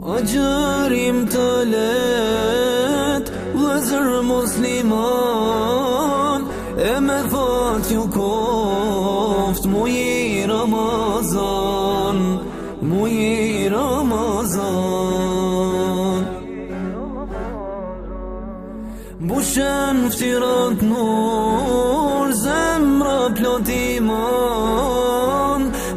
O gjërim të let Vëzër musliman E me fat ju koft Mujë i Ramazan Mujë i Ramazan Bushen ftyrat nur Zemra plot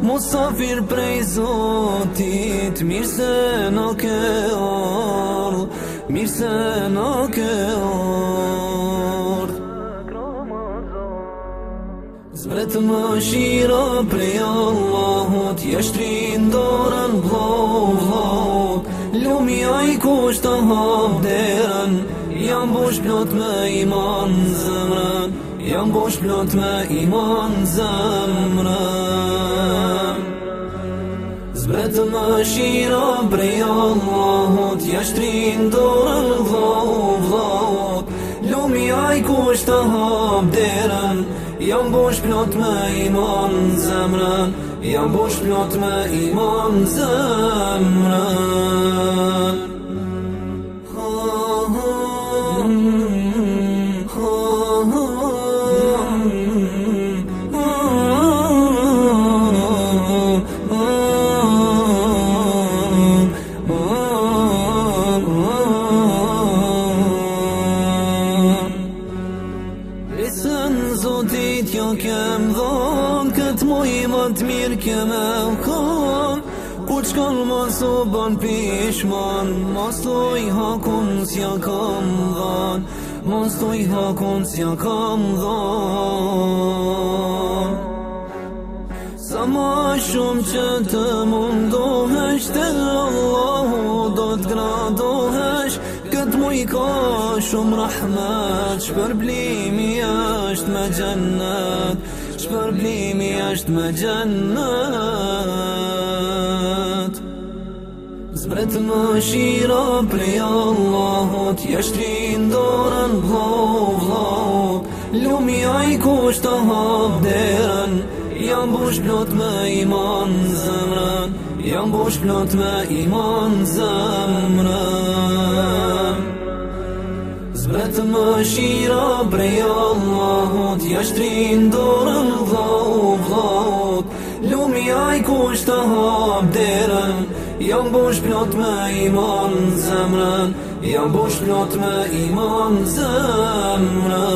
Musafir prej zotit Mirë se nuk e orë Mirë se më shiro prej Allahut Jeshtë rindorën blohot Lumi aj kusht të hapë Jam bosh plot me iman zëmrën Jam bosh plot me iman zëmrën të më shiro brej Allahot Jashtri ndorë në vlau, vlau Lumi aj ku është të hap derën Jam bosh plot me iman zemrën Jam bosh plot me iman zemrën kem dhon Kët muj më të mirë kem e kom Ku qkon më su bën pishman Mos të i hakun si ja kom dhon Mos të i hakun si ja kom dhon Sa shumë që të mundohesht Allahu do të Shpër blimi ka shumë rahmet, shpër blimi ashtë me gjennet Shpër blimi ashtë me gjennet Zmret më shira prej Allahot, jeshtri ndorën bëhavë Lumja i kushtë të hapderën, janë bush blot me iman zemrën Janë bush blot me iman zemrën Zbret më shira brej Allahot Jashtrin dorën vlau vlaut Lumjaj ku është të hap derën Jam bosh plot me iman zemrën Jam bosh plot me iman zemrën